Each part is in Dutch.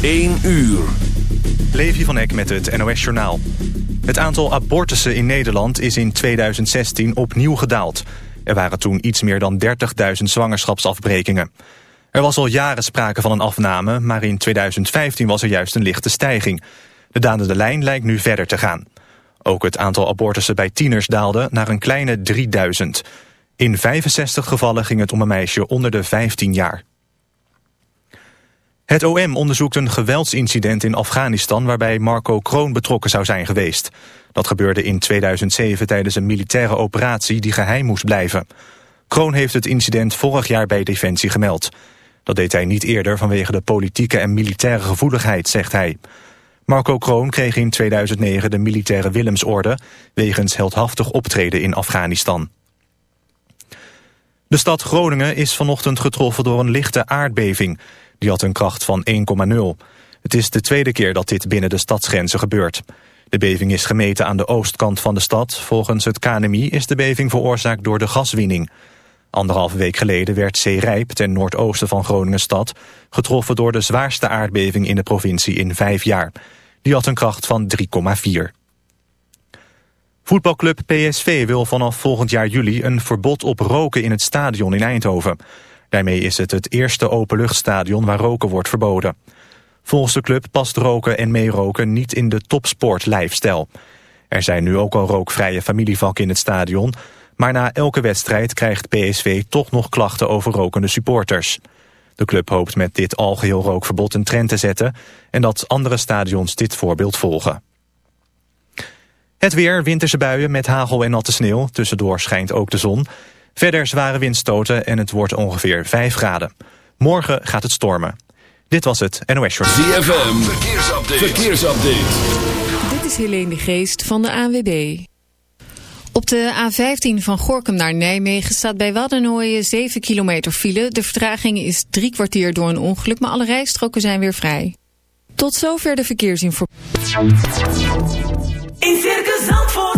1 uur. Levi van Eck met het NOS Journaal. Het aantal abortussen in Nederland is in 2016 opnieuw gedaald. Er waren toen iets meer dan 30.000 zwangerschapsafbrekingen. Er was al jaren sprake van een afname, maar in 2015 was er juist een lichte stijging. De dalende lijn lijkt nu verder te gaan. Ook het aantal abortussen bij tieners daalde naar een kleine 3000. In 65 gevallen ging het om een meisje onder de 15 jaar. Het OM onderzoekt een geweldsincident in Afghanistan... waarbij Marco Kroon betrokken zou zijn geweest. Dat gebeurde in 2007 tijdens een militaire operatie die geheim moest blijven. Kroon heeft het incident vorig jaar bij Defensie gemeld. Dat deed hij niet eerder vanwege de politieke en militaire gevoeligheid, zegt hij. Marco Kroon kreeg in 2009 de militaire Willemsorde... wegens heldhaftig optreden in Afghanistan. De stad Groningen is vanochtend getroffen door een lichte aardbeving... Die had een kracht van 1,0. Het is de tweede keer dat dit binnen de stadsgrenzen gebeurt. De beving is gemeten aan de oostkant van de stad. Volgens het KNMI is de beving veroorzaakt door de gaswinning. Anderhalve week geleden werd Zeerijp, ten noordoosten van Groningen stad... getroffen door de zwaarste aardbeving in de provincie in vijf jaar. Die had een kracht van 3,4. Voetbalclub PSV wil vanaf volgend jaar juli een verbod op roken in het stadion in Eindhoven. Daarmee is het het eerste openluchtstadion waar roken wordt verboden. Volgens de club past roken en meeroken niet in de topsport-lijfstijl. Er zijn nu ook al rookvrije familievakken in het stadion... maar na elke wedstrijd krijgt PSV toch nog klachten over rokende supporters. De club hoopt met dit algeheel rookverbod een trend te zetten... en dat andere stadions dit voorbeeld volgen. Het weer, winterse buien met hagel en natte sneeuw. Tussendoor schijnt ook de zon. Verder zware windstoten en het wordt ongeveer 5 graden. Morgen gaat het stormen. Dit was het NOS Short. ZFM, verkeersupdate. verkeersupdate. Dit is Helene de Geest van de ANWB. Op de A15 van Gorkum naar Nijmegen staat bij Waddenooien 7 kilometer file. De vertraging is drie kwartier door een ongeluk, maar alle rijstroken zijn weer vrij. Tot zover de verkeersinformatie. In Circus Zandvoort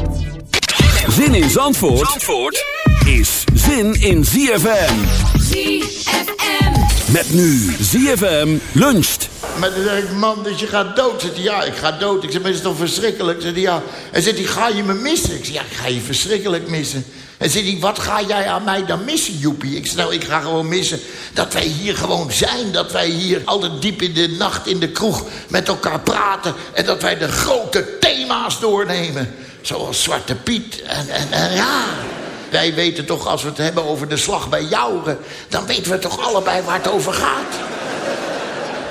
Zin in Zandvoort, Zandvoort is zin in ZFM. ZFM. Met nu ZFM luncht. Maar dan zeg ik, man, dus je gaat dood. Zegt hij, ja, ik ga dood. Ik zeg, maar is het toch verschrikkelijk? Zegt hij, ja. En zegt hij, ga je me missen? Ik zeg, ja, ik ga je verschrikkelijk missen. En zegt hij, wat ga jij aan mij dan missen, Joepie? Ik zeg, nou, ik ga gewoon missen dat wij hier gewoon zijn. Dat wij hier altijd diep in de nacht in de kroeg met elkaar praten. En dat wij de grote thema's doornemen. Zoals Zwarte Piet en, ja... Wij weten toch, als we het hebben over de slag bij Jouren... dan weten we toch allebei waar het over gaat.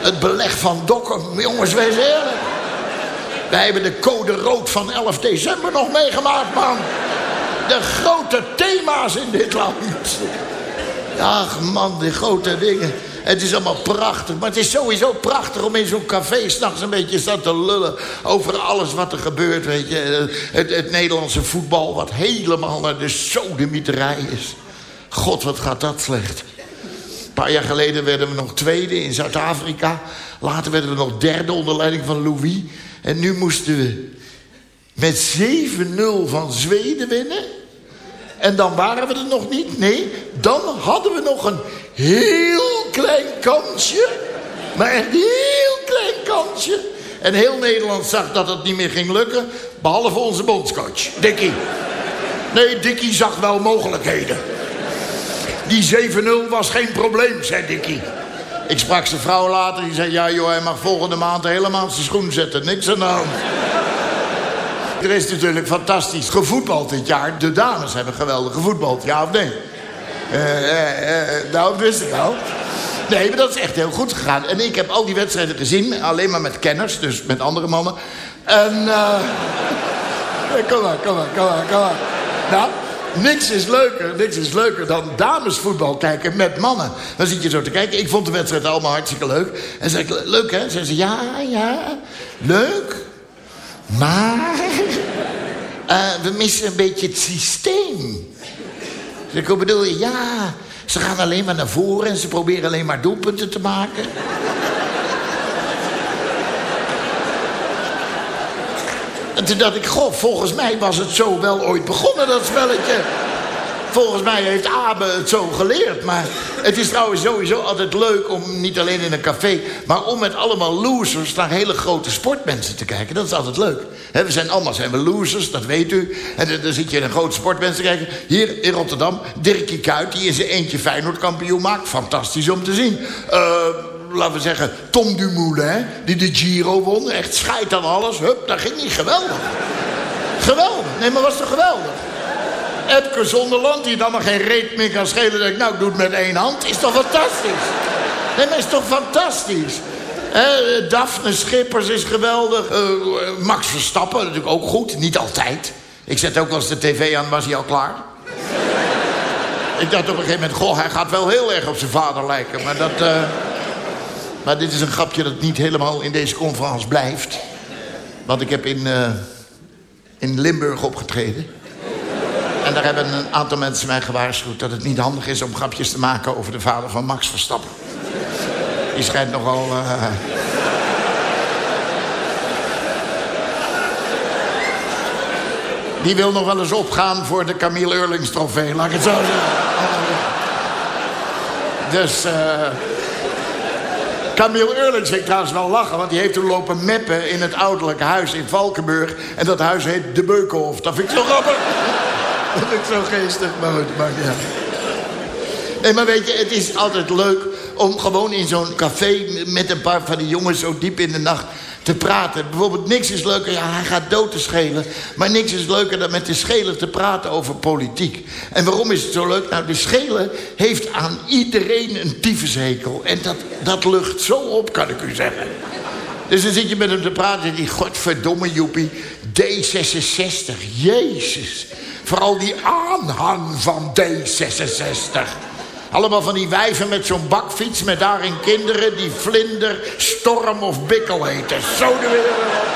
Het beleg van Dokkum. Jongens, wees eerlijk. Wij hebben de code rood van 11 december nog meegemaakt, man. De grote thema's in dit land. Ach man, die grote dingen. Het is allemaal prachtig. Maar het is sowieso prachtig om in zo'n café s'nachts een beetje staan te lullen... over alles wat er gebeurt, weet je. Het, het Nederlandse voetbal wat helemaal naar de sodemieterij is. God, wat gaat dat slecht. paar jaar geleden werden we nog tweede in Zuid-Afrika. Later werden we nog derde onder leiding van Louis. En nu moesten we met 7-0 van Zweden winnen. En dan waren we er nog niet. Nee, dan hadden we nog een heel klein kansje. Maar een heel klein kansje. En heel Nederland zag dat het niet meer ging lukken. Behalve onze bondscoach, Dikkie. Nee, Dikkie zag wel mogelijkheden. Die 7-0 was geen probleem, zei Dikkie. Ik sprak zijn vrouw later, die zei... ja joh, hij mag volgende maand helemaal zijn schoen zetten. Niks aan de hand. Er is natuurlijk fantastisch gevoetbald dit jaar. De dames hebben geweldig gevoetbald, ja of nee? Eh, eh, eh, nou, wist ik al. Nee, maar dat is echt heel goed gegaan. En ik heb al die wedstrijden gezien, alleen maar met kenners, dus met andere mannen. En, kom maar, kom maar, kom maar, kom maar. Nou, niks is leuker, niks is leuker dan damesvoetbal kijken met mannen. Dan zit je zo te kijken. Ik vond de wedstrijd allemaal hartstikke leuk. En zei ik, leuk hè? Zei ze, ja, ja, leuk. Maar eh, we missen een beetje het systeem. Dus ik bedoel? Ja, ze gaan alleen maar naar voren en ze proberen alleen maar doelpunten te maken. en toen dacht ik, goh, volgens mij was het zo wel ooit begonnen, dat spelletje. Volgens mij heeft Abe het zo geleerd. Maar het is trouwens sowieso altijd leuk om niet alleen in een café... maar om met allemaal losers naar hele grote sportmensen te kijken. Dat is altijd leuk. We zijn allemaal zijn we losers, dat weet u. En dan, zit je in een grote sportmensen te kijken. Hier in Rotterdam, Dirkie Kuyt, die in zijn eentje Feyenoord kampioen maakt. Fantastisch om te zien. Eh laten we zeggen, Tom Dumoulin, die de Giro won. Echt scheid aan alles. Hup, daar ging hij geweldig. geweldig. Nee, maar was toch geweldig? Epke Zonderland, die dan maar geen reet meer kan schelen... denk ik, nou, ik doe het met één hand. Is toch fantastisch? Nee, maar is toch fantastisch? Eh, Daphne Schippers is geweldig. Eh, Max Verstappen, natuurlijk ook goed. Niet altijd. Ik zet ook wel eens de tv aan, was hij al klaar? ik dacht op een gegeven moment... goh, hij gaat wel heel erg op zijn vader lijken. Maar dat... eh, maar dit is een grapje dat niet helemaal in deze conferentie blijft. Want ik heb in, eh, in Limburg opgetreden. En daar hebben een aantal mensen mij gewaarschuwd... dat het niet handig is om grapjes te maken over de vader van Max Verstappen. Die schijnt nogal... eh, Die wil nog wel eens opgaan voor de Camille Eurlings trofee, laat ik het zo zeggen. Dus... eh Camille Eurlings ging trouwens wel lachen... want die heeft toen lopen meppen in het ouderlijke huis in Valkenburg. En dat huis heet De Beukenhof. Dat vind ik zo grappig. dat ik zo geestig. Maar maar ja. Nee, maar weet je, het is altijd leuk om gewoon in zo'n café... met een paar van die jongens zo diep in de nacht te praten. Bijvoorbeeld, niks is leuker, ja, hij gaat dood te schelen... maar niks is leuker dan met de scheler te praten over politiek. En waarom is het zo leuk? Nou, de scheler heeft aan iedereen een tyfushekel. En dat, dat lucht zo op, kan ik u zeggen. Dus dan zit je met hem te praten en die godverdomme joepie... D66, jezus. Vooral die aanhang van D66... Allemaal van die wijven met zo'n bakfiets met daarin kinderen... die Vlinder, Storm of Bikkel heten. Zo de wereld.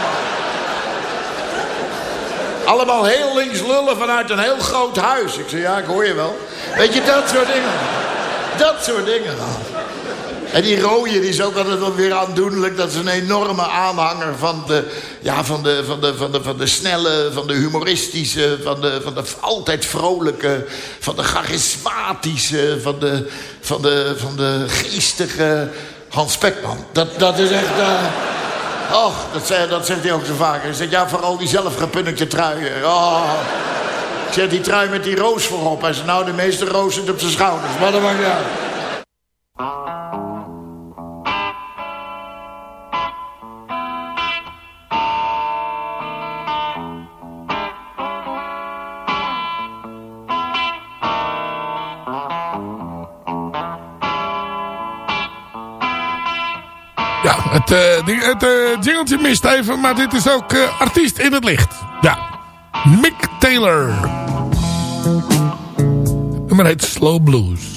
Allemaal heel links lullen vanuit een heel groot huis. Ik zei, ja, ik hoor je wel. Weet je, dat soort dingen. Dat soort dingen. En die rode die is ook altijd wel weer aandoenlijk. Dat is een enorme aanhanger van de, ja, van de, van de, van de, van de snelle, van de humoristische... Van de, van de altijd vrolijke, van de charismatische... van de, van de, van de geestige Hans Spekman. Dat, dat is echt... Uh... Dat, dat zegt hij ook zo vaak. Hij zegt, ja, vooral die zelfgepunnetje truien. Oh. Ik zeg, die trui met die roos voorop. Hij zegt, nou, de meeste zit op zijn schouders. Maar dat maakt. Ja, het, ding- het eh, jingeltje mist even, maar dit is ook eh, artiest in het licht. Ja, Mick Taylor. Het nummer heet Slow Blues.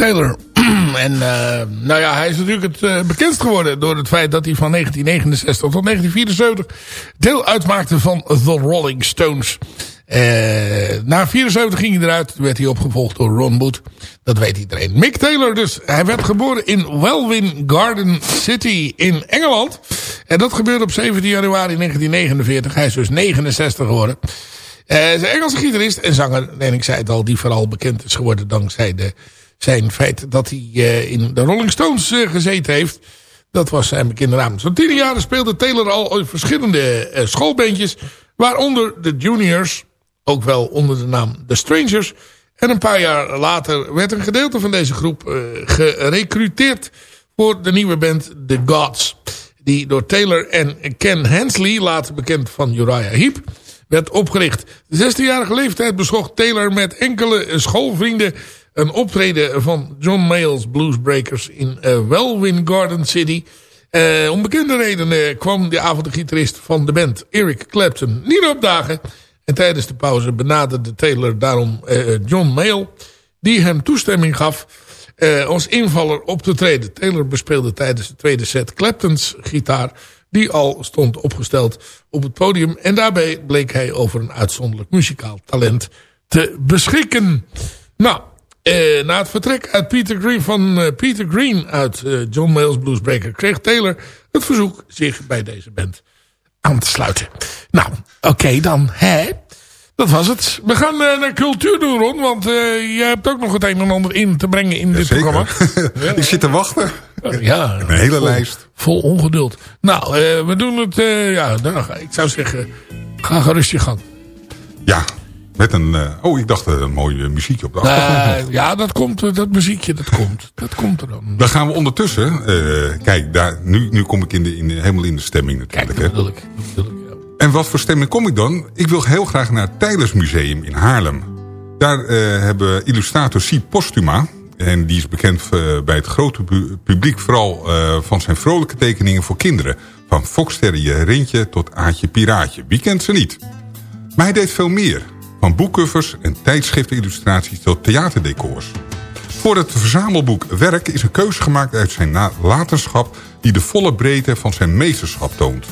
Taylor. en uh, nou ja, hij is natuurlijk het uh, bekendst geworden door het feit dat hij van 1969 tot 1974 deel uitmaakte van The Rolling Stones. Uh, na 74 ging hij eruit, werd hij opgevolgd door Ron Wood. Dat weet iedereen. Mick Taylor dus, hij werd geboren in Welwyn Garden City in Engeland. En dat gebeurde op 17 januari 1949. Hij is dus 69 geworden. Is een Engelse gitarist en zanger, en ik zei het al, die vooral bekend is geworden dankzij de zijn feit dat hij uh, in de Rolling Stones uh, gezeten heeft. Dat was zijn bekende naam. Zo'n tien jaar speelde Taylor al in verschillende uh, schoolbandjes. Waaronder de Juniors. Ook wel onder de naam The Strangers. En een paar jaar later werd een gedeelte van deze groep gerecruiteerd voor de nieuwe band The Gods. Die door Taylor en Ken Hensley, later bekend van Uriah Heep, werd opgericht. De 16-jarige leeftijd beschocht Taylor met enkele schoolvrienden een optreden van John Mayall's Bluesbreakers in uh, Welwyn Garden City. Uh, om bekende redenen kwam de avond de gitarist van de band Eric Clapton niet opdagen. En tijdens de pauze benaderde Taylor daarom uh, John Mayall, die hem toestemming gaf als invaller op te treden. Taylor bespeelde tijdens de tweede set Claptons gitaar, die al stond opgesteld op het podium. En daarbij bleek hij over een uitzonderlijk muzikaal talent te beschikken. Nou, uh, na het vertrek uit Peter Green, van uh, Peter Green uit uh, John Mayall's Bluesbreaker... kreeg Taylor het verzoek zich bij deze band aan te sluiten. Nou, oké okay, dan, hè? Dat was het. We gaan naar cultuur doen, Ron. Want je hebt ook nog het een en ander in te brengen in dit zeker. programma. Ik zit te wachten. ja, een hele vol, lijst. Vol ongeduld. Nou, we doen het... ja, nou, ik zou zeggen, ga gerust je gang. Ja, met een, uh, oh, ik dacht een mooi muziekje op de achtergrond. Uh, ja, dat komt, dat muziekje, dat komt. Dat komt er dan. Dan gaan we ondertussen, uh, kijk, daar, nu, nu kom ik in de, in de, helemaal in de stemming natuurlijk. Kijk, dat bedoel ik. Dat bedoel ik ja. En wat voor stemming kom ik dan? Ik wil heel graag naar het Tijlersmuseum in Haarlem. Daar hebben illustrator Si Postuma, en die is bekend bij het grote publiek vooral van zijn vrolijke tekeningen voor kinderen. Van Foksterretje Rintje tot Aatje Piraatje. Wie kent ze niet? Maar hij deed veel meer. Van boekcovers en tijdschriftenillustraties tot theaterdecors. Voor het verzamelboek Werk is een keuze gemaakt uit zijn nalatenschap... die de volle breedte van zijn meesterschap toont.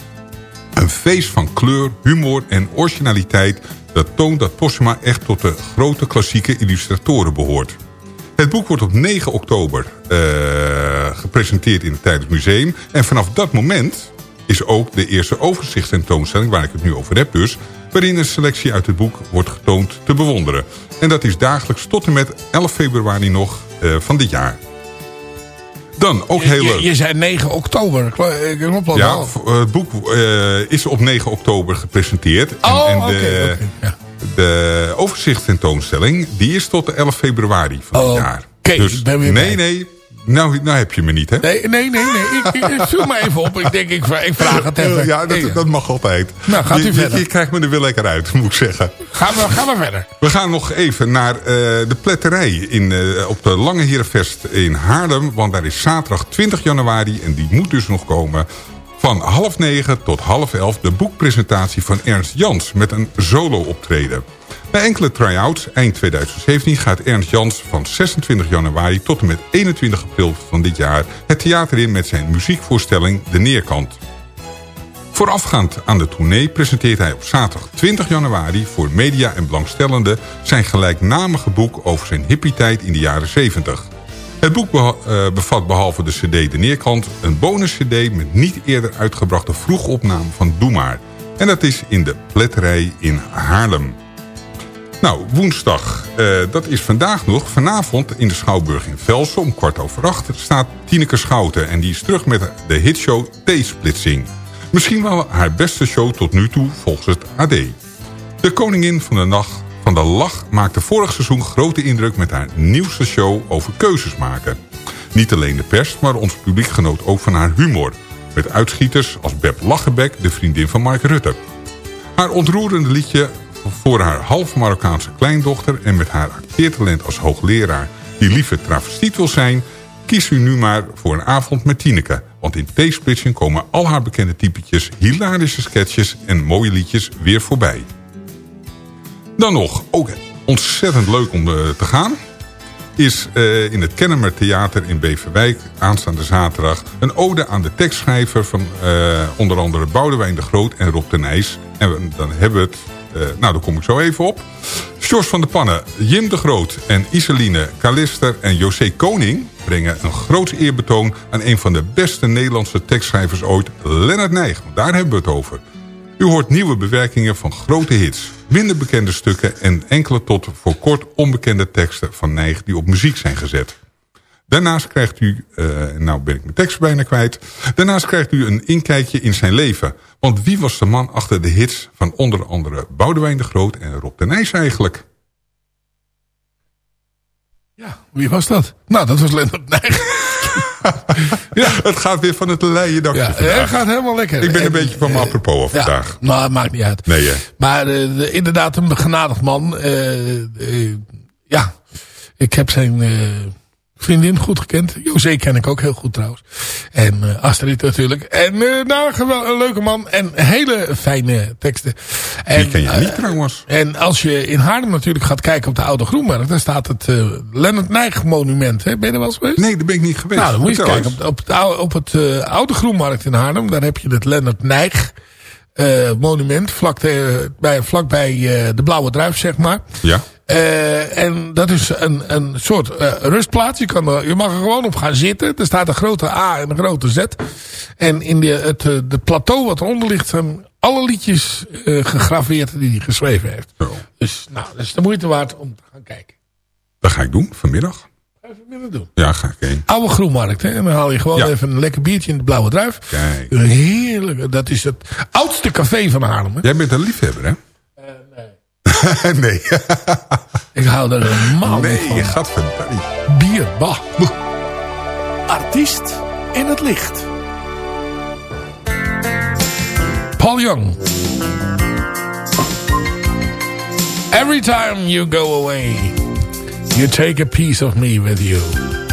Een feest van kleur, humor en originaliteit... dat toont dat Postuma echt tot de grote klassieke illustratoren behoort. Het boek wordt op 9 oktober uh, gepresenteerd in het Tijdens Museum. En vanaf dat moment is ook de eerste overzichtstentoonstelling... waar ik het nu over heb dus waarin een selectie uit het boek wordt getoond te bewonderen. En dat is dagelijks tot en met 11 februari nog uh, van dit jaar. Dan ook heel leuk. Je, je zei 9 oktober, klopt Ja, het boek uh, is op 9 oktober gepresenteerd. Oh, en, en de, Okay, okay, ja. de overzichtstentoonstelling, die is tot de 11 februari van oh, dit jaar. Oké, dus nee, bij. nee, nou, nou heb je me niet, hè? Nee, nee, nee. nee. Ik, ik, me even op. Ik denk, ik, ik vraag het even. Ja, dat, dat mag altijd. Nou, gaat u je, verder. Je, krijgt me er weer lekker uit, moet ik zeggen. Gaan we, gaan we verder. We gaan nog even naar uh, de pletterij in, uh, op de Lange Herenvest in Haarlem. Want daar is zaterdag 20 januari en die moet dus nog komen. Van half negen tot half elf de boekpresentatie van Ernst Jans met een solo optreden. Bij enkele try-outs eind 2017 gaat Ernst Jans van 26 januari tot en met 21 april van dit jaar het theater in met zijn muziekvoorstelling De Neerkant. Voorafgaand aan de tournee presenteert hij op zaterdag 20 januari voor media en belangstellenden zijn gelijknamige boek over zijn hippietijd in de jaren 70. Het boek uh, bevat behalve de cd De Neerkant een bonus cd met niet eerder uitgebrachte vroegopname van Doe Maar. En dat is in de Pletterij in Haarlem. Nou, woensdag, uh, dat is vandaag nog. Vanavond in de Schouwburg in Velsen om kwart over acht staat Tineke Schouten. En die is terug met de hitshow T-splitsing. Misschien wel haar beste show tot nu toe volgens het AD. De koningin van de nacht van de lach maakte vorig seizoen grote indruk met haar nieuwste show over keuzes maken. Niet alleen de pers, maar ons publiek genoot ook van haar humor. Met uitschieters als Beb Lachenbek, de vriendin van Mark Rutte. Haar ontroerende liedje voor haar half Marokkaanse kleindochter... en met haar acteertalent als hoogleraar die liever travestiet wil zijn... kies u nu maar voor een avond met Tineke. Want in T-splitsing komen al haar bekende typetjes... hilarische sketches en mooie liedjes weer voorbij. Dan nog, ook ontzettend leuk om te gaan. is eh, in het Kennemer Theater in Beverwijk aanstaande zaterdag... een ode aan de tekstschrijver van eh, onder andere Boudewijn de Groot en Rob de Nijs. En dan hebben we het... eh, nou, daar kom ik zo even op. Sjors van de Pannen, Jim de Groot en Iseline Kalister en José Koning... brengen een groot eerbetoon aan een van de beste Nederlandse tekstschrijvers ooit... Lennart Nijg, daar hebben we het over. U hoort nieuwe bewerkingen van grote hits, minder bekende stukken... en enkele tot voor kort onbekende teksten van Nijg die op muziek zijn gezet. Daarnaast krijgt u, eh, nou ben ik mijn tekst bijna kwijt... daarnaast krijgt u een inkijkje in zijn leven. Want wie was de man achter de hits van onder andere Boudewijn de Groot en Rob de Nijs eigenlijk? Ja, wie was dat? Nou, dat was Lennart Nijg. Ja, het gaat weer van het leien dakje Ja, vandaag. het gaat helemaal lekker. Ik ben een En, beetje van mijn eh, apropos Ja, vandaag. nou, het maakt niet uit. Nee, hè? Maar eh, de- inderdaad een begenadigd man. Eh, ja, ik heb zijn vriendin goed gekend. José ken ik ook heel goed trouwens. En eh, Astrid natuurlijk. En eh nou, een leuke man. En hele fijne teksten. En, Die ken je eh, niet trouwens. en als je in Haarlem natuurlijk gaat kijken op de Oude Groenmarkt. Daar staat het eh Lennart Nijg monument. Hè? Ben je er wel eens geweest? Nee, daar ben ik niet geweest. Nou, dan moet je kijken. Op, op het, oude- op het eh, Oude Groenmarkt in Haarlem. Daar heb je het Lennart Nijg eh, monument. Vlak de, bij, vlakbij eh, de Blauwe Druif, zeg maar. Ja. Eh, en dat is een, een soort eh, rustplaats. Je, kan er, je mag er gewoon op gaan zitten. Er staat een grote A en een grote Z. En in de, het eh, de plateau wat eronder ligt... zijn alle liedjes eh, gegraveerd die hij geschreven heeft. Zo. Dus nou, dat is de moeite waard om te gaan kijken. Dat ga ik doen, vanmiddag. Even willen doen. Ja, ga ik heen. Oude Groenmarkt. Hè? En dan haal je gewoon Ja. even een lekker biertje in de Blauwe Druif. Kijk. Heerlijk. Dat is het oudste café van Haarlem. Hè? Jij bent een liefhebber, hè? nee. nee. Ik hou er helemaal niet nee, van. gadverdamme. Bier, bah. Artiest in het licht. Paul Young. Every time you go away, you take a piece of me with you.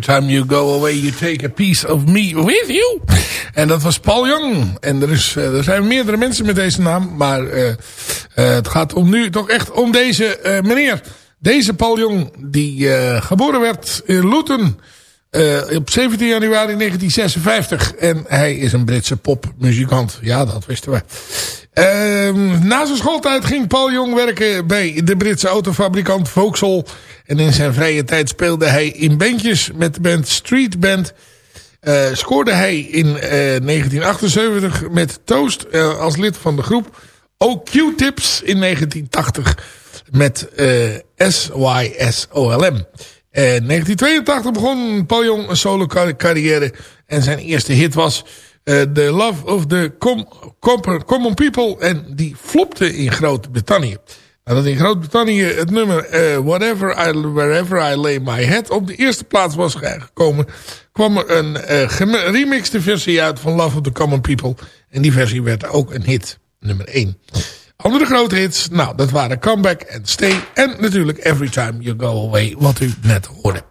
Time you go away, you take a piece of me with you. En dat was Paul Young. En er, is, eh, er zijn meerdere mensen met deze naam. Maar uh, uh, het gaat om nu toch echt om deze meneer. Deze Paul Young, die geboren werd in Luton op 17 januari 1956. En hij is een Britse popmuzikant. Ja, dat wisten we. Ehm, na zijn schooltijd ging Paul Jong werken bij de Britse autofabrikant Vauxhall. En in zijn vrije tijd speelde hij in bandjes met de band Street Band. Uh, scoorde hij in uh, 1978 met Toast uh, als lid van de groep. Ook Q-Tips in 1980 met SYSOLM. In 1982 begon Paul Jong een solo carrière. En zijn eerste hit was The Love of the com, com, Common People. En die flopte in Groot-Brittannië. Nadat in Groot-Brittannië het nummer uh, Whatever I, Wherever I Lay My Head op de eerste plaats was gekomen... kwam er een uh, remixte versie uit van Love of the Common People. En die versie werd ook een hit, nummer 1. Andere grote hits, nou dat waren Comeback en Stay... en natuurlijk Every Time You Go Away, wat u net hoorde.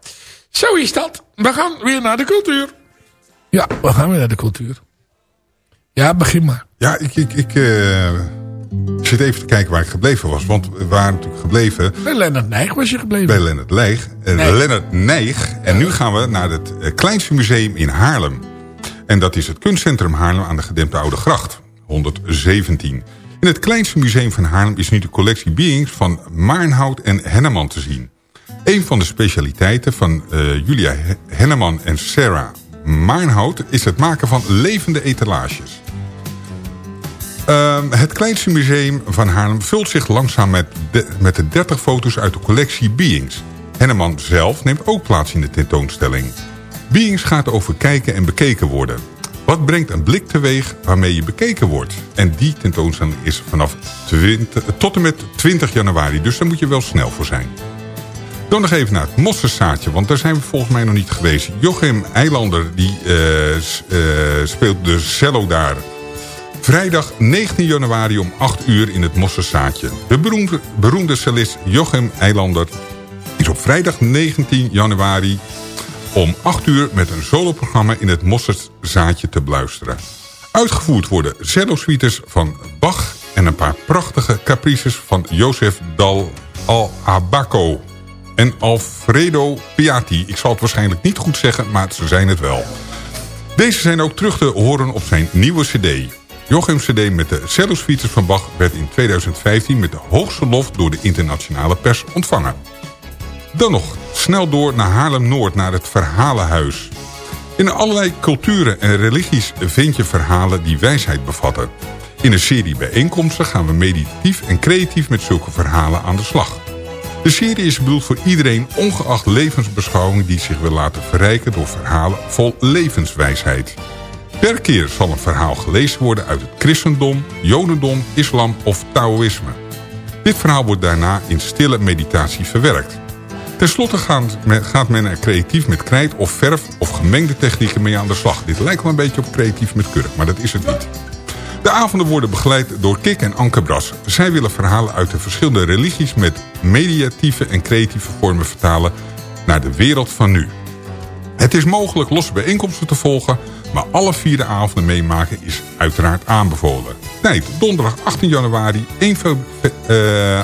Zo is dat. We gaan weer naar de cultuur. Ja, we gaan weer naar de cultuur. Ja, begin maar. Ja, ik, ik, ik uh, zit even te kijken waar ik gebleven was. Want we waren natuurlijk gebleven... Bij Lennart Nijg was je gebleven. Bij Lennart. Uh, Nijg. En nu gaan we naar het uh, kleinste museum in Haarlem. En dat is het kunstcentrum Haarlem aan de gedempte Oude Gracht. 117. In het kleinste museum van Haarlem is nu de collectie Beings van Maarnhout en Henneman te zien. Een van de specialiteiten van Julia Henneman en Sarah Maarnhout is het maken van levende etalages. Uh, het kleinste museum van Haarlem vult zich langzaam met de, met de 30 foto's uit de collectie Beings. Henneman zelf neemt ook plaats in de tentoonstelling. Beings gaat over kijken en bekeken worden. Wat brengt een blik teweeg waarmee je bekeken wordt? En die tentoonstelling is vanaf 20, tot en met 20 januari, dus daar moet je wel snel voor zijn. Dan nog even naar het mosserzaadje, want daar zijn we volgens mij nog niet geweest. Jochem Eilander die, uh, uh, speelt de cello daar. Vrijdag 19 januari om 8 uur in het mosserzaadje. De beroemde, cellist Jochem Eilander is op vrijdag 19 januari om 8 uur met een soloprogramma in het mosserzaadje te beluisteren. Uitgevoerd worden cello-suites van Bach en een paar prachtige caprices van Jozef Dal Al-Abaco en Alfredo Piatti. Ik zal het waarschijnlijk niet goed zeggen, maar ze zijn het wel. Deze zijn ook terug te horen op zijn nieuwe cd. Jochim's cd met de cello-suites van Bach werd in 2015 met de hoogste lof door de internationale pers ontvangen. Dan nog snel door naar Haarlem-Noord, naar het Verhalenhuis. In allerlei culturen en religies vind je verhalen die wijsheid bevatten. In een serie bijeenkomsten gaan we meditatief en creatief met zulke verhalen aan de slag. De serie is bedoeld voor iedereen ongeacht levensbeschouwing... die zich wil laten verrijken door verhalen vol levenswijsheid. Per keer zal een verhaal gelezen worden uit het christendom, jodendom, islam of taoïsme. Dit verhaal wordt daarna in stille meditatie verwerkt. Ten slotte gaat men er creatief met krijt of verf of gemengde technieken mee aan de slag. Dit lijkt wel een beetje op creatief met kurk, maar dat is het niet. De avonden worden begeleid door Kik en Anke Bras. Zij willen verhalen uit de verschillende religies met mediatieve en creatieve vormen vertalen naar de wereld van nu. Het is mogelijk losse bijeenkomsten te volgen, maar alle vier de avonden meemaken is uiteraard aanbevolen. Tijd, donderdag 18 januari, 1, uh,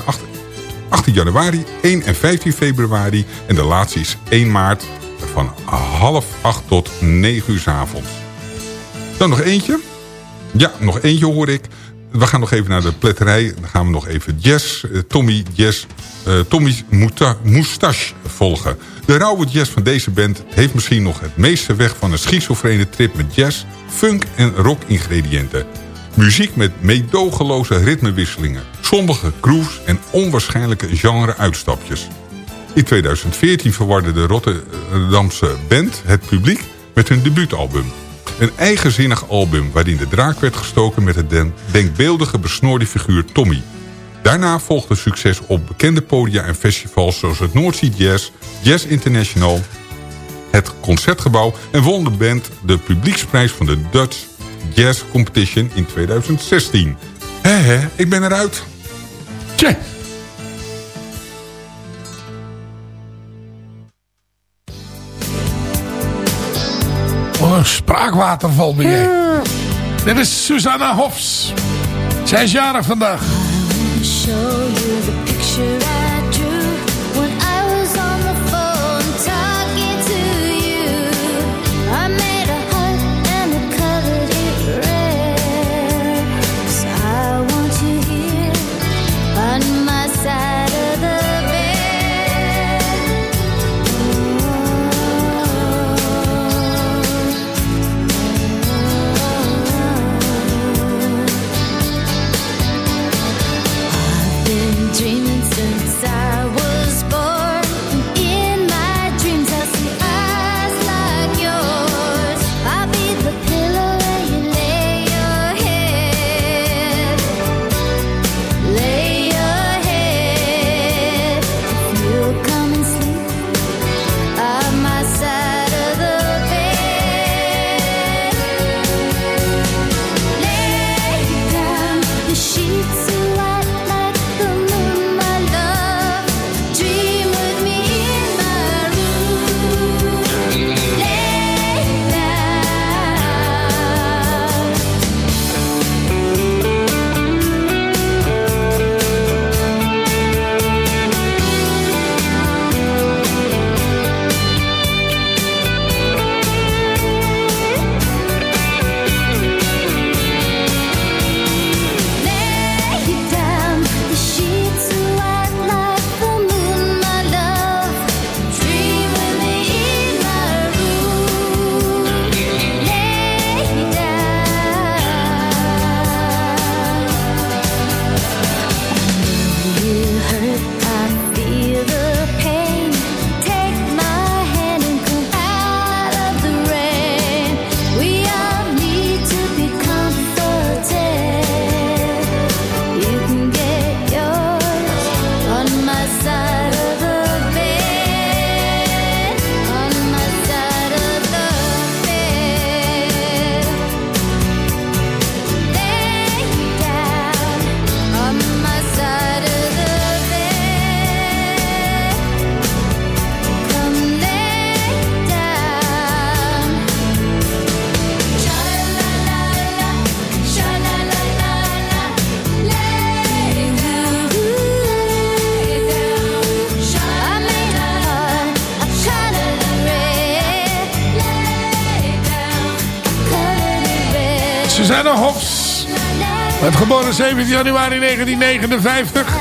18 januari, 1 en 15 februari en de laatste is 1 maart van half 8 tot 9 uur s avonds. Dan nog eentje. Ja, nog eentje hoor ik. We gaan nog even naar de pletterij. Dan gaan we nog even jazz, uh, Tommy Jazz, uh, Tommy's Moustache volgen. De rauwe jazz van deze band heeft misschien nog het meeste weg van een schizofrene trip met jazz, funk en rock ingrediënten. Muziek met meedogenloze ritmewisselingen, sombige grooves en onwaarschijnlijke genre-uitstapjes. In 2014 verwarde de Rotterdamse band het publiek met hun debuutalbum. Een eigenzinnig album waarin de draak werd gestoken met het denkbeeldige besnoorde figuur Tommy. Daarna volgde succes op bekende podia en festivals zoals het Noordzee Jazz, Jazz International, het Concertgebouw en won de band de publieksprijs van de Dutch Jazz Competition in 2016. Hé ik ben eruit. Tje. Spraakwaterval ben jij. Dit is Susanna Hofs. Zij is jarig vandaag. Geboren 17 januari 1959.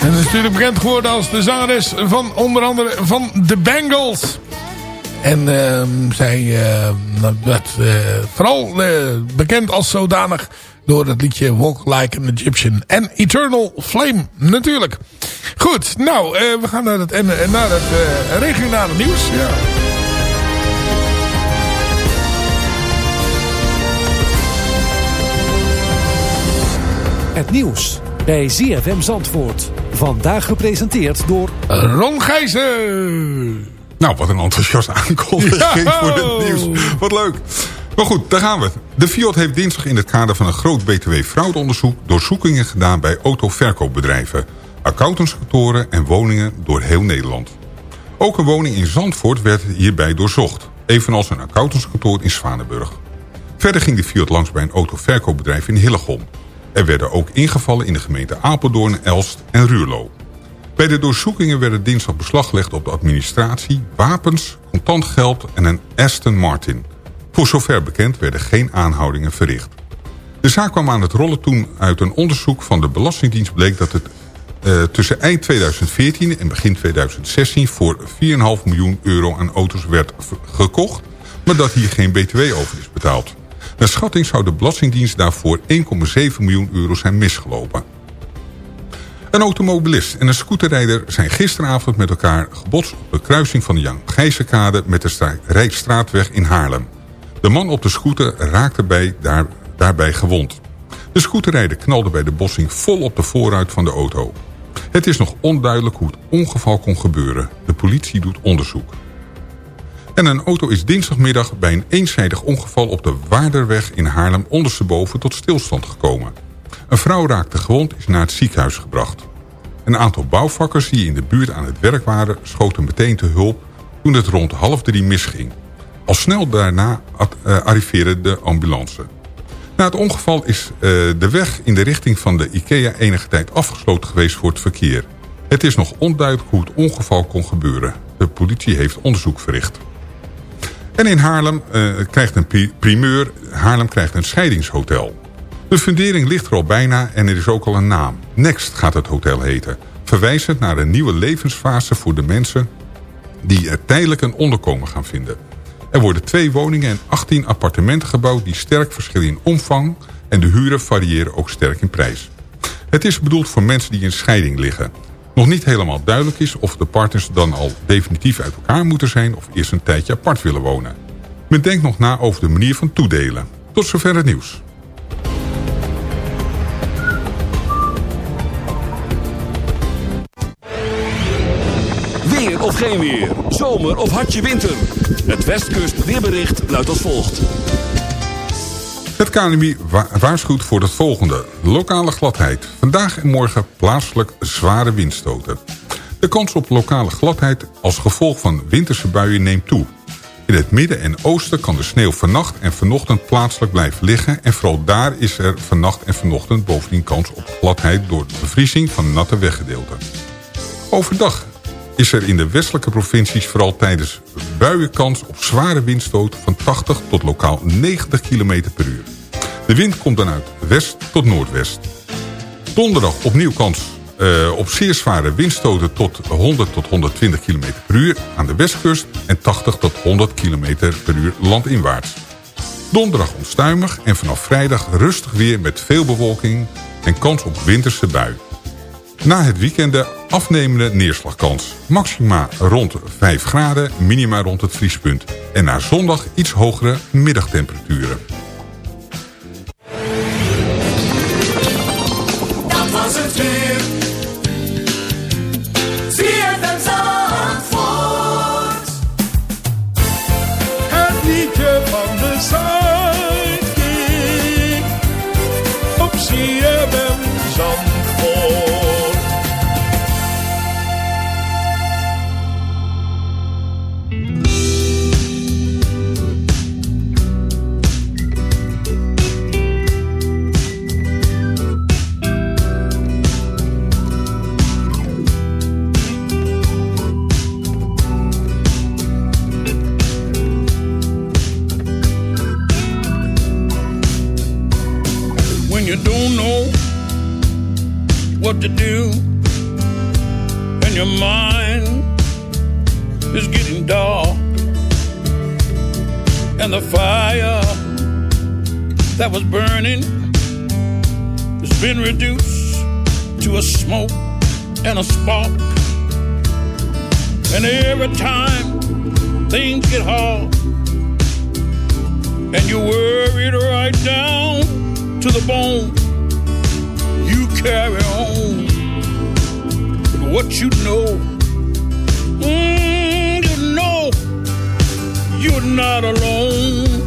En is natuurlijk bekend geworden als de zangeres van onder andere van The Bangles. En ehm, zij eh, werd eh, vooral eh, bekend als zodanig door het liedje Walk Like an Egyptian. En Eternal Flame natuurlijk. Goed, nou, eh, we gaan naar het, en, naar het eh, regionale nieuws. Ja. Het nieuws bij ZFM Zandvoort. Vandaag gepresenteerd door... Ron Gijzen. Nou, wat een enthousiaste aankondiging Ja. voor het nieuws. Wat leuk. Maar goed, daar gaan we. De Fiat heeft dinsdag in het kader van een groot btw-fraudeonderzoek... doorzoekingen gedaan bij autoverkoopbedrijven... accountantskantoren en woningen door heel Nederland. Ook een woning in Zandvoort werd hierbij doorzocht. Evenals een accountantskantoor in Zwanenburg. Verder ging de Fiat langs bij een autoverkoopbedrijf in Hillegom. Er werden ook ingevallen in de gemeente Apeldoorn, Elst en Ruurlo. Bij de doorzoekingen werden dinsdag beslag gelegd op de administratie, wapens, contant geld en een Aston Martin. Voor zover bekend werden geen aanhoudingen verricht. De zaak kwam aan het rollen toen uit een onderzoek van de Belastingdienst bleek dat het eh, tussen eind 2014 en begin 2016 voor 4,5 miljoen euro aan auto's werd gekocht, maar dat hier geen btw over is betaald. Naar schatting zou de Belastingdienst daarvoor 1,7 miljoen euro zijn misgelopen. Een automobilist en een scooterrijder zijn gisteravond met elkaar gebotst op de kruising van de Jan Gijzenkade met de Stra- Rijksstraatweg in Haarlem. De man op de scooter raakte bij, daar, daarbij gewond. De scooterrijder knalde bij de bossing vol op de voorruit van de auto. Het is nog onduidelijk hoe het ongeval kon gebeuren. De politie doet onderzoek. En een auto is dinsdagmiddag bij een eenzijdig ongeval op de Waarderweg in Haarlem ondersteboven tot stilstand gekomen. Een vrouw raakte gewond is naar het ziekenhuis gebracht. Een aantal bouwvakkers die in de buurt aan het werk waren schoten meteen te hulp toen het rond half drie misging. Al snel daarna uh, arriveerde de ambulance. Na het ongeval is uh, de weg in de richting van de IKEA enige tijd afgesloten geweest voor het verkeer. Het is nog onduidelijk hoe het ongeval kon gebeuren. De politie heeft onderzoek verricht. En in Haarlem uh, krijgt een primeur. Haarlem krijgt een scheidingshotel. De fundering ligt er al bijna en er is ook al een naam. Next gaat het hotel heten. Verwijzend naar een nieuwe levensfase voor de mensen die er tijdelijk een onderkomen gaan vinden. Er worden twee woningen en 18 appartementen gebouwd die sterk verschillen in omvang en de huren variëren ook sterk in prijs. Het is bedoeld voor mensen die in scheiding liggen. Nog niet helemaal duidelijk is of de partners dan al definitief uit elkaar moeten zijn of eerst een tijdje apart willen wonen. Men denkt nog na over de manier van toedelen. Tot zover het nieuws. Weer of geen weer. Zomer of hartje winter. Het Westkust weerbericht luidt als volgt. Het KNMI waarschuwt voor het volgende. Lokale gladheid. Vandaag en morgen plaatselijk zware windstoten. De kans op lokale gladheid als gevolg van winterse buien neemt toe. In het midden en oosten kan de sneeuw vannacht en vanochtend plaatselijk blijven liggen... en vooral daar is er vannacht en vanochtend bovendien kans op gladheid... door de bevriezing van natte weggedeelten. Overdag is er in de westelijke provincies vooral tijdens buien kans op zware windstoten van 80 tot lokaal 90 km per uur. De wind komt dan uit west tot noordwest. Donderdag opnieuw kans uh, op zeer zware windstoten tot 100 tot 120 km per uur aan de westkust en 80 tot 100 km per uur landinwaarts. Donderdag onstuimig en vanaf vrijdag rustig weer met veel bewolking en kans op winterse bui. Na het weekend de afnemende neerslagkans. Maxima rond 5 graden, minima rond het vriespunt. En na zondag iets hogere middagtemperaturen. To do and your mind is getting dark and the fire that was burning has been reduced to a smoke and a spark and every time things get hard and you're worried right down to the bone. Carry on. But what you know, mm, you know, you're not alone.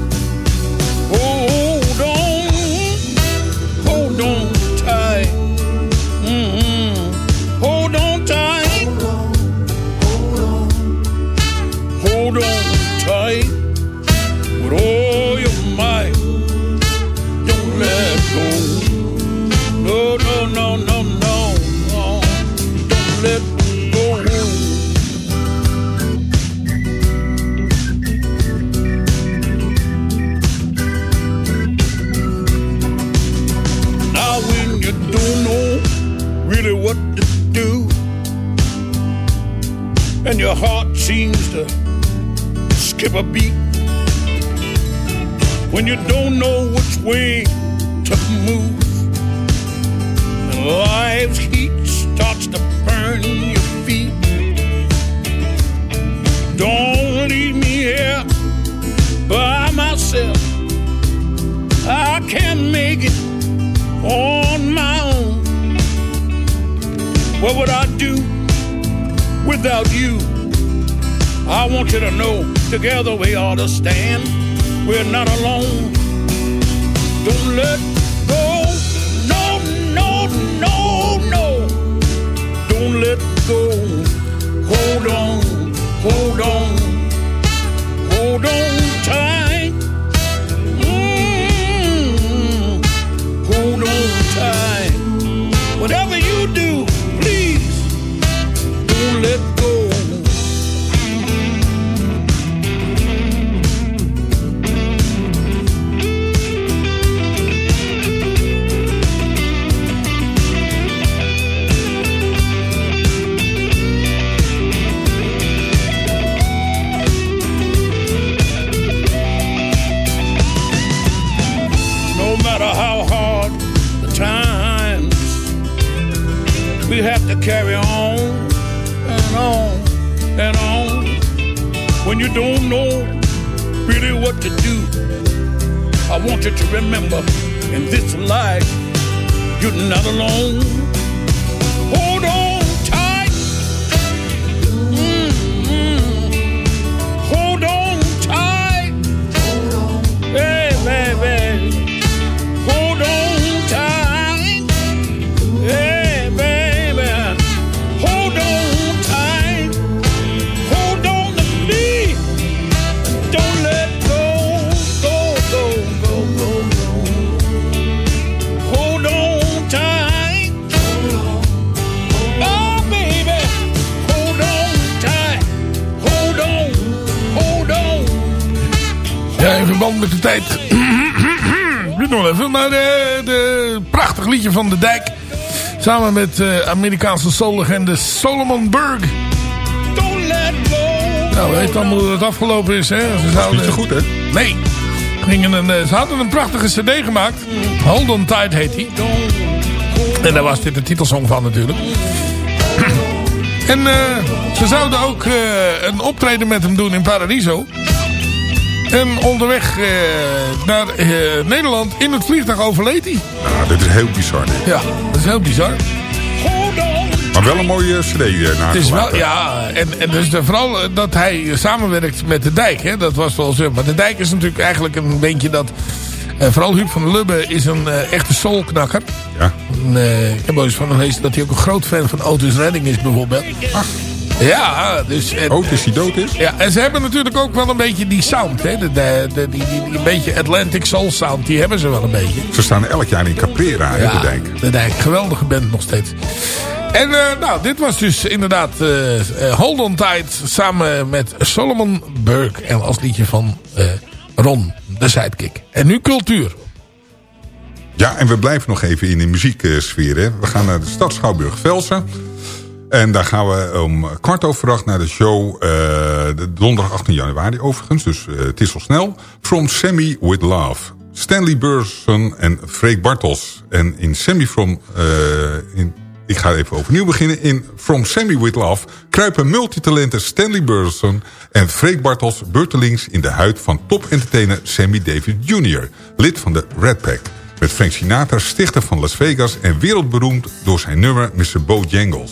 Remember in this life, you're not alone. Hold on verband met de tijd. Duurt nog even. Maar de, de prachtig liedje van De Dijk. Samen met eh, Amerikaanse soullegende Solomon go. Nou, weet allemaal hoe het afgelopen is, hè? Ze zouden... niet zo goed, hè? Nee. Gingen een, eh, ze hadden een prachtige cd gemaakt. Hold on tight heet die. En daar was dit de titelsong van natuurlijk. En eh, ze zouden ook eh, een optreden met hem doen in Paradiso. En onderweg eh, naar eh, Nederland in het vliegtuig overleed hij. Nou, dit is heel bizar. dit. Ja, dat is heel bizar. Maar wel een mooie cd uh, Het is wel, ja, en, en dus de, vooral eh, dat hij samenwerkt met de dijk, hè, dat was wel zo. Maar de dijk is natuurlijk eigenlijk een beentje dat... eh, vooral Huub van der Lubbe is een eh, echte soulknakker. Ja. En, eh, ik heb ooit van gelezen dat hij ook een groot fan van Otis Redding is bijvoorbeeld. Ja, dus... En, Otis die dood is? Ja, en ze hebben natuurlijk ook wel een beetje die sound, hè. De, de, de- die, die, die een beetje Atlantic Soul sound, die hebben ze wel een beetje. Ze staan elk jaar in Caprera, hè, Ja, de dijk. De Dijk, geweldige band nog steeds. En eh, nou, dit was dus inderdaad eh, Hold On Tight samen met Solomon Burke en als liedje van Ron, de sidekick. En nu cultuur. Ja, en we blijven nog even in de muzieksfeer. Hè. We gaan naar de stad Schouwburg-Velsen. En daar gaan we om kwart over acht naar de show. de donderdag 18 januari overigens, dus eh, het is al snel. From Sammy With Love. Stanley Burson en Freek Bartels. En in Sammy From... eh, in, ik ga even overnieuw beginnen. In From Sammy With Love kruipen multitalenten Stanley Burson en Freek Bartels beurtelings in de huid van top-entertainer Sammy Davis Jr., lid van de Red Pack. Met Frank Sinatra, stichter van Las Vegas en wereldberoemd door zijn nummer Mr. Bojangles.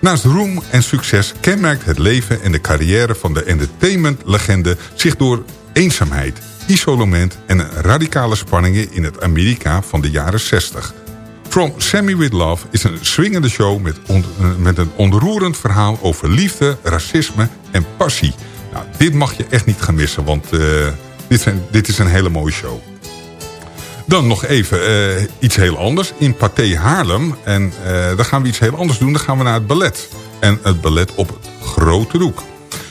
Naast roem en succes kenmerkt het leven en de carrière van de entertainment-legende zich door eenzaamheid, isolement en radicale spanningen in het Amerika van de jaren 60. From Sammy With Love is een swingende show met, met een ontroerend verhaal over liefde, racisme en passie. Nou, dit mag je echt niet gaan missen, want eh, dit, dit is een hele mooie show. Dan nog even eh, iets heel anders. In Pathé Haarlem. En eh daar gaan we iets heel anders doen. Dan gaan we naar het ballet. En het ballet op het Grote Doek.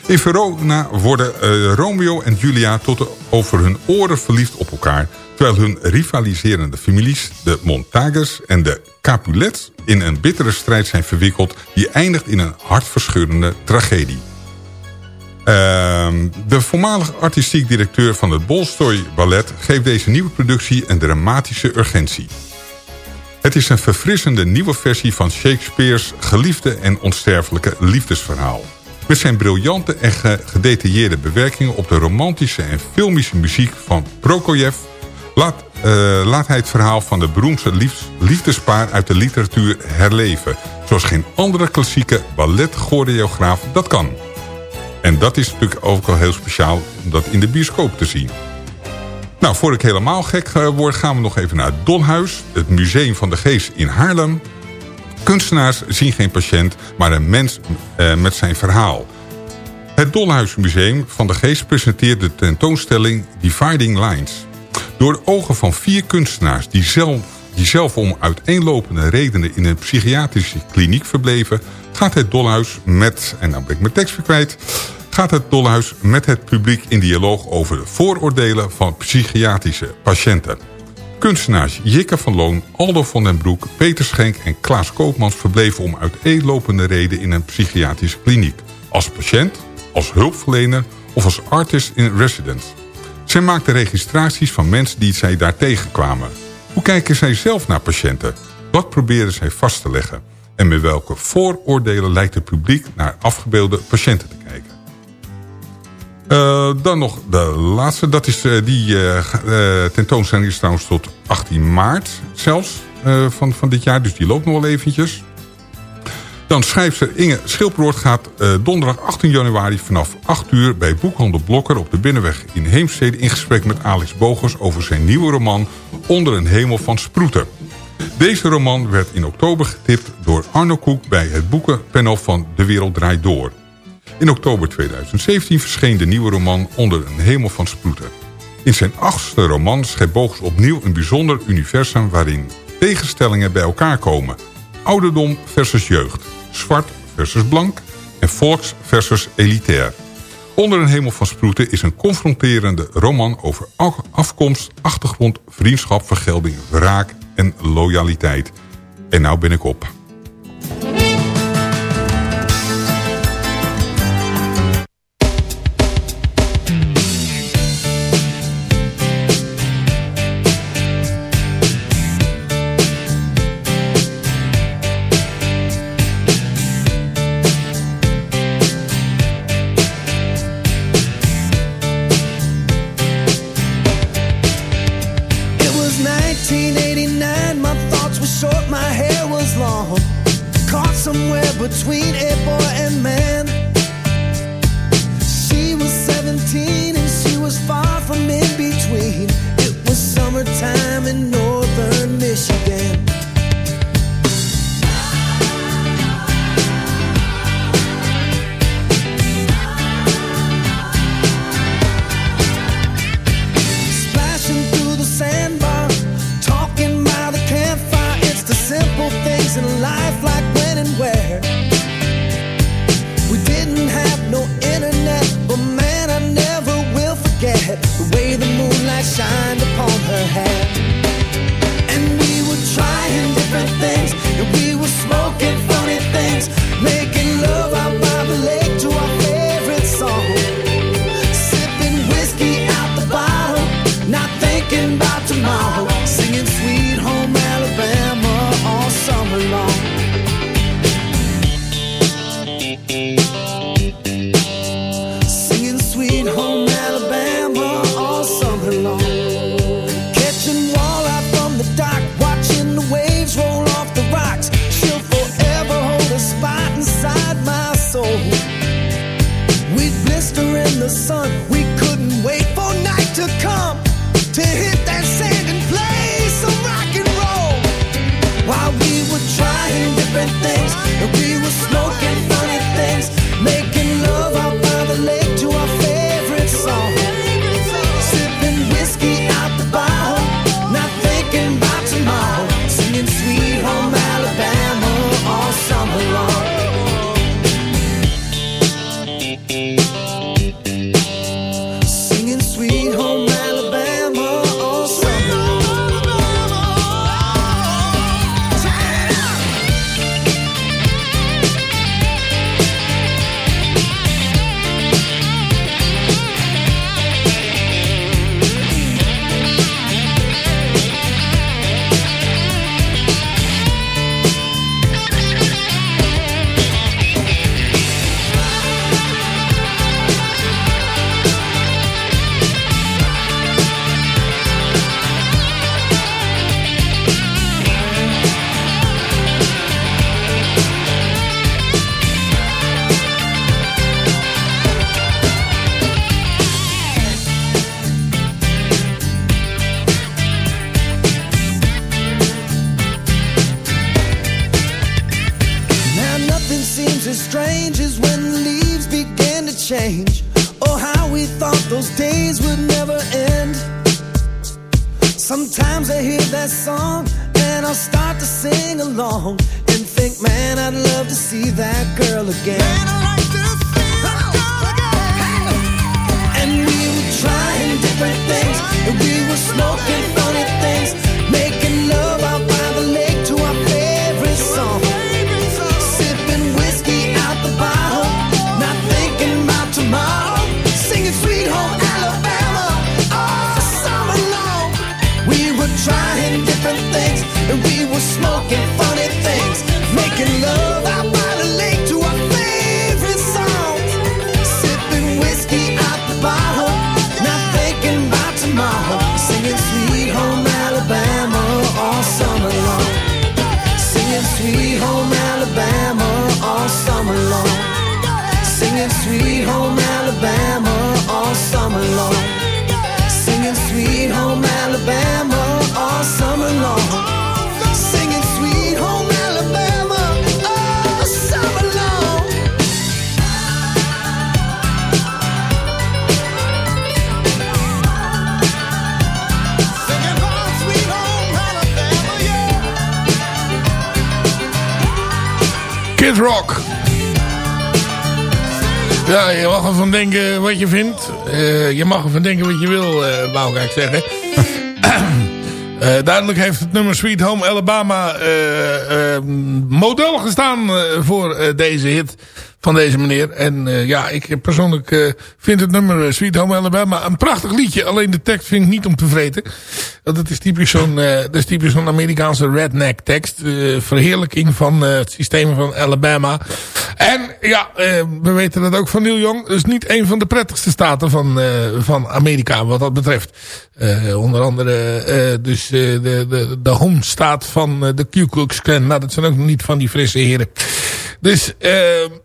In Verona worden eh, Romeo en Julia tot over hun oren verliefd op elkaar. Terwijl hun rivaliserende families, de Montagues en de Capulets... in een bittere strijd zijn verwikkeld... die eindigt in een hartverscheurende tragedie. Ehm, de voormalig artistiek directeur van het Bolstoy Ballet... geeft deze nieuwe productie een dramatische urgentie. Het is een verfrissende nieuwe versie van Shakespeare's geliefde en onsterfelijke liefdesverhaal. Met zijn briljante en ge- gedetailleerde bewerkingen op de romantische en filmische muziek van Prokofjev... Laat, eh, laat hij het verhaal van de beroemdste liefs- liefdespaar uit de literatuur herleven... zoals geen andere klassieke balletchoreograaf dat kan. En dat is natuurlijk ook wel heel speciaal om dat in de bioscoop te zien. Nou, voor ik helemaal gek eh, word, gaan we nog even naar het Dolhuis. Het Museum van de Geest in Haarlem. Kunstenaars zien geen patiënt, maar een mens eh, met zijn verhaal. Het Dolhuismuseum van de Geest presenteert de tentoonstelling Dividing Lines. Door de ogen van vier kunstenaars die zelf, die zelf om uiteenlopende redenen in een psychiatrische kliniek verbleven... gaat het Dolhuis met, en dan ben ik mijn tekst weer kwijt... gaat het Dolhuis met het publiek in dialoog over de vooroordelen van psychiatrische patiënten. Kunstenaars Jikke van Loon, Aldo van den Broek, Peter Schenk en Klaas Koopmans verbleven om uiteenlopende redenen in een psychiatrische kliniek. Als patiënt, als hulpverlener of als artist in residence. Zij maakten registraties van mensen die zij daar tegenkwamen. Hoe kijken zij zelf naar patiënten? Wat proberen zij vast te leggen? En met welke vooroordelen lijkt het publiek naar afgebeelde patiënten te kijken? Uh, dan nog de laatste. Dat is uh, die uh, tentoonstelling is trouwens tot 18 maart zelfs van, van dit jaar. Dus die loopt nog wel eventjes. Dan schrijfster Inge Schilproort gaat donderdag 18 januari vanaf 8 uur... bij Boekhandel Blokker op de Binnenweg in Heemstede... in gesprek met Alex Bogers over zijn nieuwe roman... Onder een hemel van sproeten. Deze roman werd in oktober getipt door Arno Koek... bij het boekenpanel van De Wereld Draait Door. In oktober 2017 verscheen de nieuwe roman Onder een hemel van sproeten. In zijn achtste roman schept Bogers opnieuw een bijzonder universum... waarin tegenstellingen bij elkaar komen. Ouderdom versus jeugd, zwart versus blank... en volks versus elitair. Onder een hemel van sproeten is een confronterende roman... over afkomst, achtergrond, vriendschap, vergelding, wraak en loyaliteit. En nou ben ik op. change. Oh, how we thought those days would never end. Sometimes I hear that song and I'll start to sing along and think, man, I'd love to see that girl again. Man, I'd like to see that girl again. Hey. And we were trying different things, and we were smoking funny Ja, je mag ervan denken wat je vindt. Eh, je mag ervan denken wat je wil, eh wou ik zeggen. Eh, duidelijk heeft het nummer Sweet Home Alabama model gestaan voor deze hit van deze meneer. En eh, ja, ik persoonlijk eh, vind het nummer eh, Sweet Home Alabama een prachtig liedje. Alleen de tekst vind ik niet om te vreten. Want het is typisch zo'n is typisch zo'n Amerikaanse redneck tekst. verheerlijking van het systeem van Alabama. En ja, we weten dat ook van Neil Young. Dus niet een van de prettigste staten van, van Amerika wat dat betreft. Onder andere dus de, de, de homestaat van de Ku Klux Klan. Nou, dat zijn ook niet van die frisse heren. Dus, eh,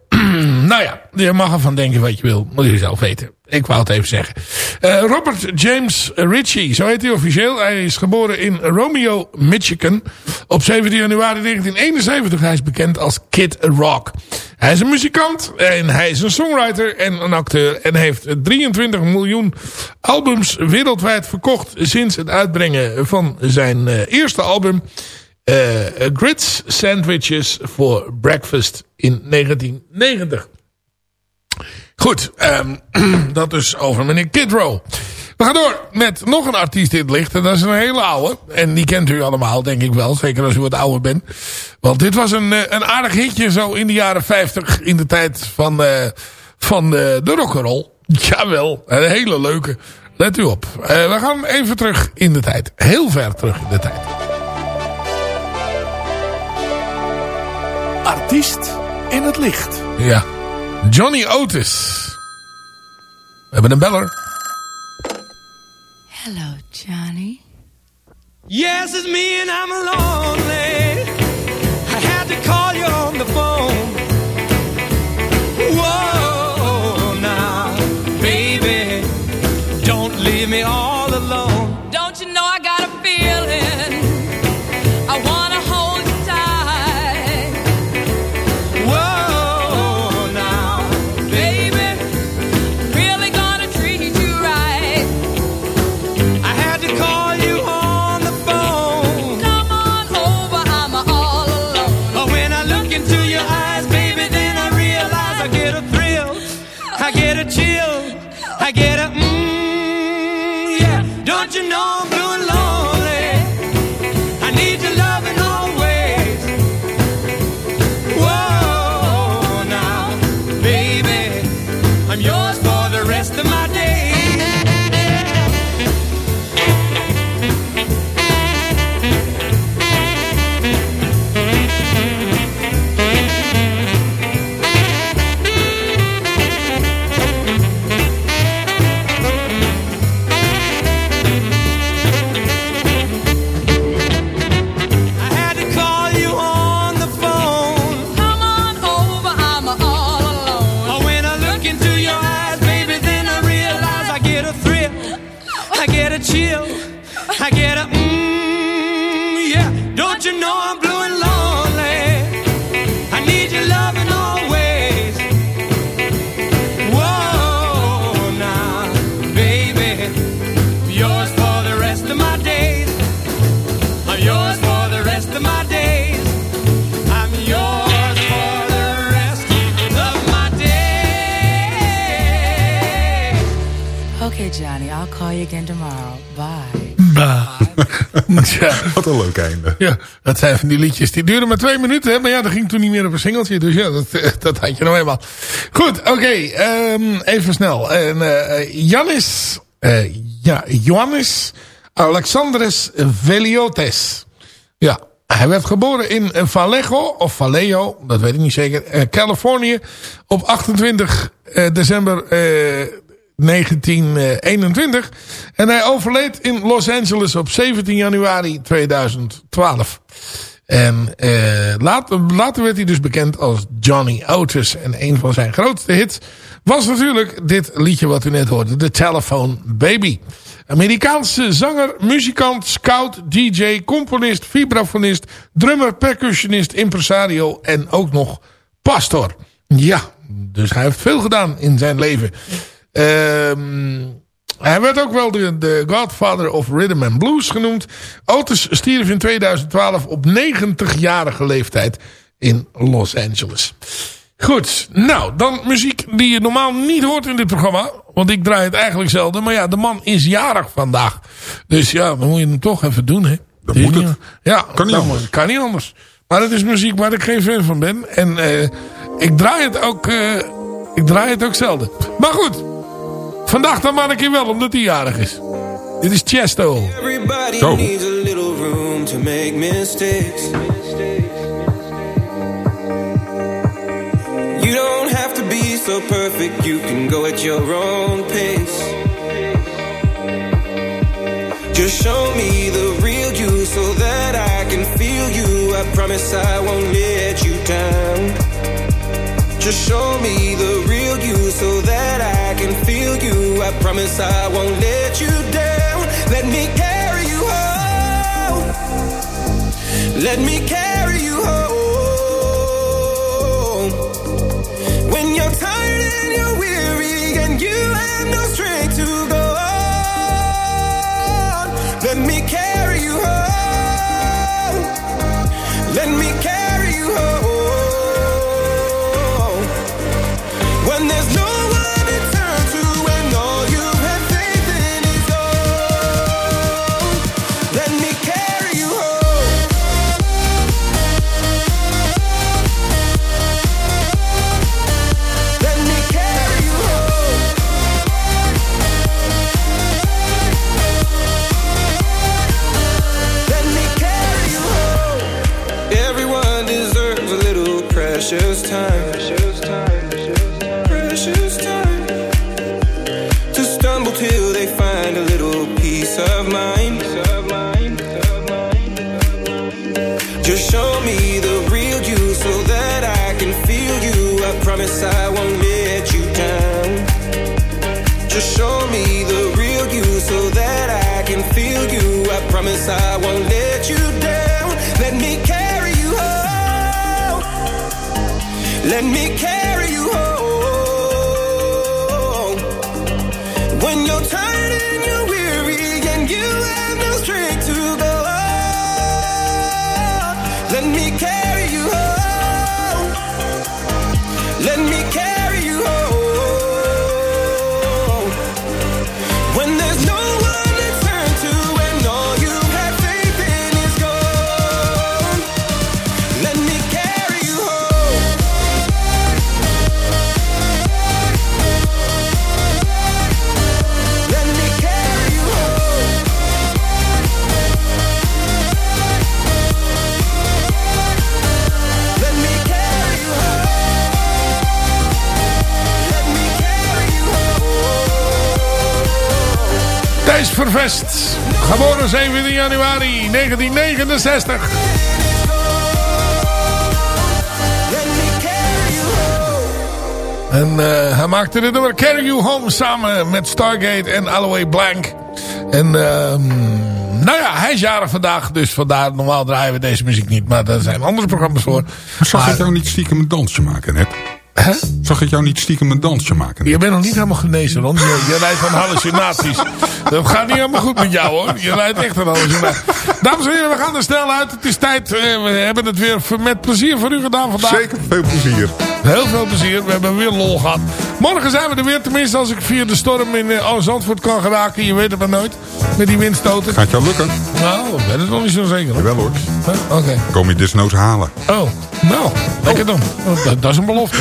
nou ja, je mag ervan denken wat je wil. Moet je zelf weten. Ik wou het even zeggen. Eh, Robert James Ritchie, zo heet hij officieel. Hij is geboren in Romeo, Michigan. Op 17 januari 1971. Hij is bekend als Kid Rock. Hij is een muzikant en hij is een songwriter en een acteur. En heeft 23 miljoen albums wereldwijd verkocht sinds het uitbrengen van zijn eh, eerste album. Eh, Grits Sandwiches for Breakfast in 1990. Goed, ehm, dat dus over meneer Kid Row. We gaan door met nog een artiest in het licht. En dat is een hele oude. En die kent u allemaal, denk ik wel. Zeker als u wat ouder bent. Want dit was een, eh, een aardig hitje zo in de jaren 50. In de tijd van, eh, van de, de rock'n'roll. Jawel, een hele leuke. Let u op. Eh, we gaan even terug in de tijd. Heel ver terug in de tijd. Artiest in het licht. Ja. Johnny Otis. We hebben een beller. Hello, Johnny. Yes, it's me and I'm lonely. I had to call you on the phone. ja. Wat een leuk einde. Ja, dat zijn van die liedjes. Die duren maar twee minuten, hè? maar ja, dat ging toen niet meer op een singeltje. Dus ja, dat, eh, dat had je nou eenmaal. Goed, oké. ehm, even snel. En, eh, Janis, eh, ja, Ioannis Alexandres Veliotes. Ja, hij werd geboren in Vallejo, of Vallejo, dat weet ik niet zeker, Californië, op 28 eh, december eh, 1921. En hij overleed in Los Angeles op 17 januari 2012. En eh, later, werd hij dus bekend als Johnny Otis. En een van zijn grootste hits was natuurlijk dit liedje wat u net hoorde. The Telephone Baby. Amerikaanse zanger, muzikant, scout, DJ, componist, vibrafonist, drummer, percussionist, impresario en ook nog pastor. Ja, dus hij heeft veel gedaan in zijn leven. Ehm hij werd ook wel de, de Godfather of Rhythm and Blues genoemd. Otis stierf in 2012 op 90-jarige leeftijd in Los Angeles. Goed, nou, dan muziek die je normaal niet hoort in dit programma. Want ik draai het eigenlijk zelden. Maar ja, de man is jarig vandaag. Dus ja, dan moet je hem toch even doen, hè. Dat moet het. Ja, Kan niet anders. Kan niet anders. Maar het is muziek waar ik geen fan van ben. En eh, ik draai het ook... eh, ik draai het ook zelden. Maar goed. Vandaag dan maar een keer wel, omdat hij jarig is. Dit is Chesto. Everybody Zo. needs a little room to make mistakes. You don't have to be so perfect, you can go at your own pace. Just show me the real you so that I can feel you. I promise I won't let you down. Just show me the real you so that I can feel you. I promise I won't let you down. Let me carry you home. Let me carry you home. When you're tired and you're weary and you have no strength Geboren 17 januari 1969. En eh, hij maakte dit nummer Carry You Home samen met Stargate en Alloway Blank. En ehm, nou ja, hij is jarig vandaag. Dus vandaar, normaal draaien we deze muziek niet. Maar daar zijn andere programma's voor. Zag Maar- ik jou niet stiekem een dansje maken net? Zag ik jou niet stiekem een dansje maken? Je bent nog niet helemaal genezen, Ron. Je, je lijdt aan hallucinaties. Dat gaat niet helemaal goed met jou, hoor. Je lijdt echt aan hallucinaties. Dames en heren, we gaan er snel uit. Het is tijd. eh, We hebben het weer met plezier voor u gedaan vandaag. Zeker, veel plezier. Heel veel plezier. We hebben weer lol gehad. Morgen zijn we er weer. Tenminste, als ik via de storm in uh, Zandvoort kan geraken. Je weet het maar nooit. Met die windstoten. Gaat jou lukken? Nou, ik ben het nog niet zo zeker. Jawel hoor. Huh? Oké. Kom je desnoods halen. Oh, nou. Lekker dan. Oh, dat, dat is een belofte.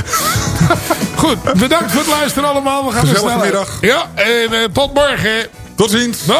Goed, bedankt voor het luisteren allemaal. We gaan Gezellige middag. Ja, en eh, tot morgen. Tot ziens. Doei.